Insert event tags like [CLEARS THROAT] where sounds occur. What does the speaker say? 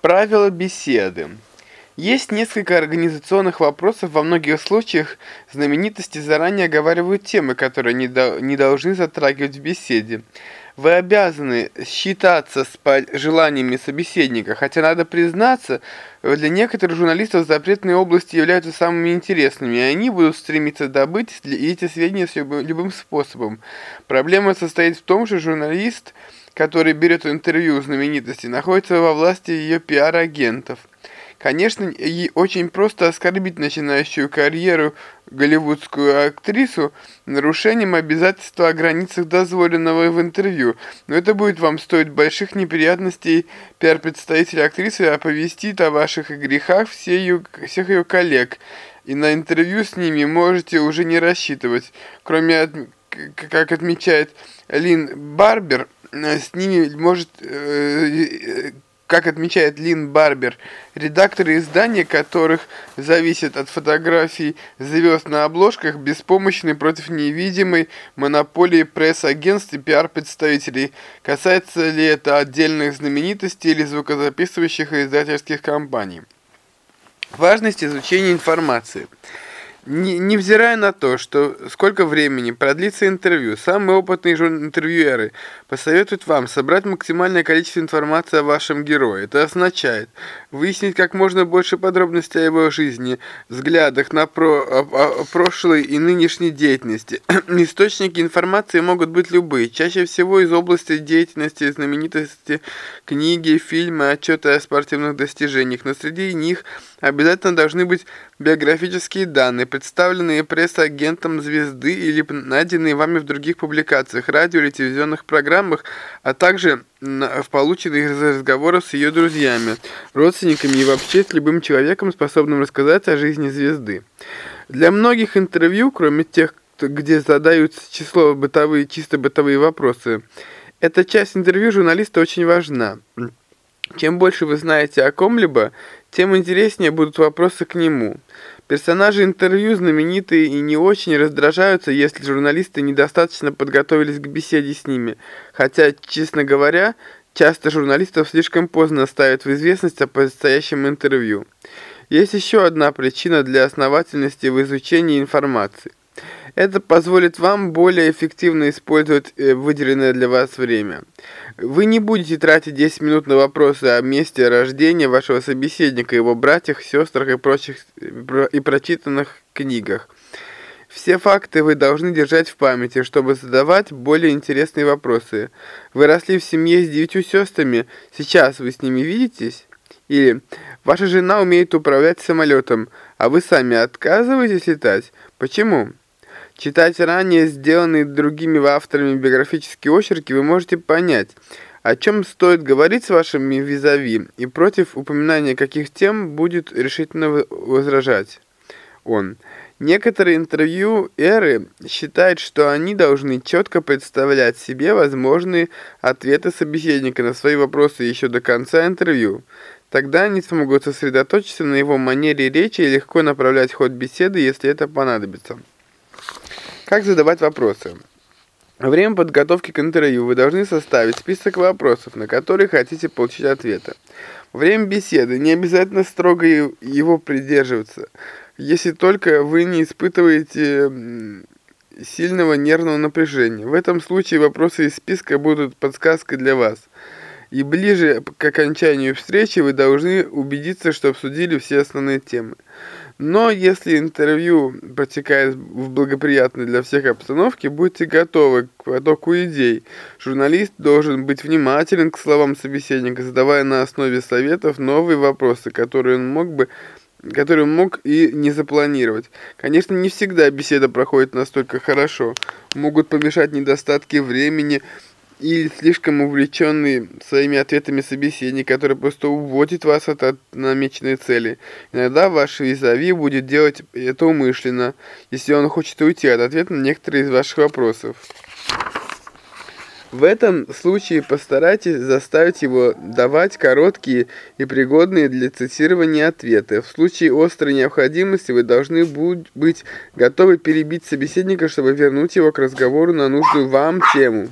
Правила беседы. Есть несколько организационных вопросов. Во многих случаях знаменитости заранее оговаривают темы, которые не, до, не должны затрагивать в беседе. Вы обязаны считаться с желаниями собеседника, хотя надо признаться, для некоторых журналистов запретные области являются самыми интересными, и они будут стремиться добыть эти сведения любым способом. Проблема состоит в том, что журналист – который берет интервью у знаменитости, находится во власти ее пиар-агентов. Конечно, ей очень просто оскорбить начинающую карьеру голливудскую актрису нарушением обязательства о границах дозволенного в интервью, но это будет вам стоить больших неприятностей. Пиар-представитель актрисы оповестит о ваших грехах все ее, всех ее коллег, и на интервью с ними можете уже не рассчитывать. Кроме, как отмечает Лин Барбер, с ними может, э, как отмечает Лин Барбер, редакторы издания, которых зависят от фотографий звезд на обложках, беспомощны против невидимой монополии пресс-агентств и пиар-представителей. Касается ли это отдельных знаменитостей или звукозаписывающих издательских компаний. Важность изучения информации – не, невзирая на то, что сколько времени продлится интервью, самые опытные интервьюеры посоветуют вам собрать максимальное количество информации о вашем герое. Это означает выяснить как можно больше подробностей о его жизни, взглядах на про, о, о прошлой и нынешней деятельности. [CLEARS THROAT] Источники информации могут быть любые, чаще всего из области деятельности знаменитости, книги, фильмы, отчеты о спортивных достижениях, но среди них обязательно должны быть биографические данные, представленные пресс-агентом звезды или найденные вами в других публикациях, радио или телевизионных программах, а также в полученных из разговоров с ее друзьями, родственниками и вообще с любым человеком, способным рассказать о жизни звезды. Для многих интервью, кроме тех, где задаются число бытовые, чисто бытовые вопросы, эта часть интервью журналиста очень важна. Чем больше вы знаете о ком-либо, тем интереснее будут вопросы к нему. Персонажи интервью знаменитые и не очень раздражаются, если журналисты недостаточно подготовились к беседе с ними. Хотя, честно говоря, часто журналистов слишком поздно ставят в известность о предстоящем интервью. Есть еще одна причина для основательности в изучении информации. Это позволит вам более эффективно использовать э, выделенное для вас время. Вы не будете тратить 10 минут на вопросы о месте рождения вашего собеседника, его братьях, сестрах и прочих и прочитанных книгах. Все факты вы должны держать в памяти, чтобы задавать более интересные вопросы. Вы росли в семье с девятью сестрами, сейчас вы с ними видитесь? Или ваша жена умеет управлять самолетом, а вы сами отказываетесь летать? Почему? Читать ранее сделанные другими авторами биографические очерки, вы можете понять, о чем стоит говорить с вашими визави, и против упоминания каких тем будет решительно возражать он. Некоторые интервью-эры считают, что они должны четко представлять себе возможные ответы собеседника на свои вопросы еще до конца интервью. Тогда они смогут сосредоточиться на его манере речи и легко направлять ход беседы, если это понадобится. Как задавать вопросы? Во время подготовки к интервью вы должны составить список вопросов, на которые хотите получить ответы. Во время беседы не обязательно строго его придерживаться, если только вы не испытываете сильного нервного напряжения. В этом случае вопросы из списка будут подсказкой для вас. И ближе к окончанию встречи вы должны убедиться, что обсудили все основные темы. Но если интервью протекает в благоприятной для всех обстановке, будьте готовы к потоку идей. Журналист должен быть внимателен к словам собеседника, задавая на основе советов новые вопросы, которые он мог бы который мог и не запланировать. Конечно, не всегда беседа проходит настолько хорошо. Могут помешать недостатки времени, или слишком увлеченный своими ответами собеседник, который просто уводит вас от, от намеченной цели. Иногда ваш визави будет делать это умышленно, если он хочет уйти от ответа на некоторые из ваших вопросов. В этом случае постарайтесь заставить его давать короткие и пригодные для цитирования ответы. В случае острой необходимости вы должны быть готовы перебить собеседника, чтобы вернуть его к разговору на нужную вам тему.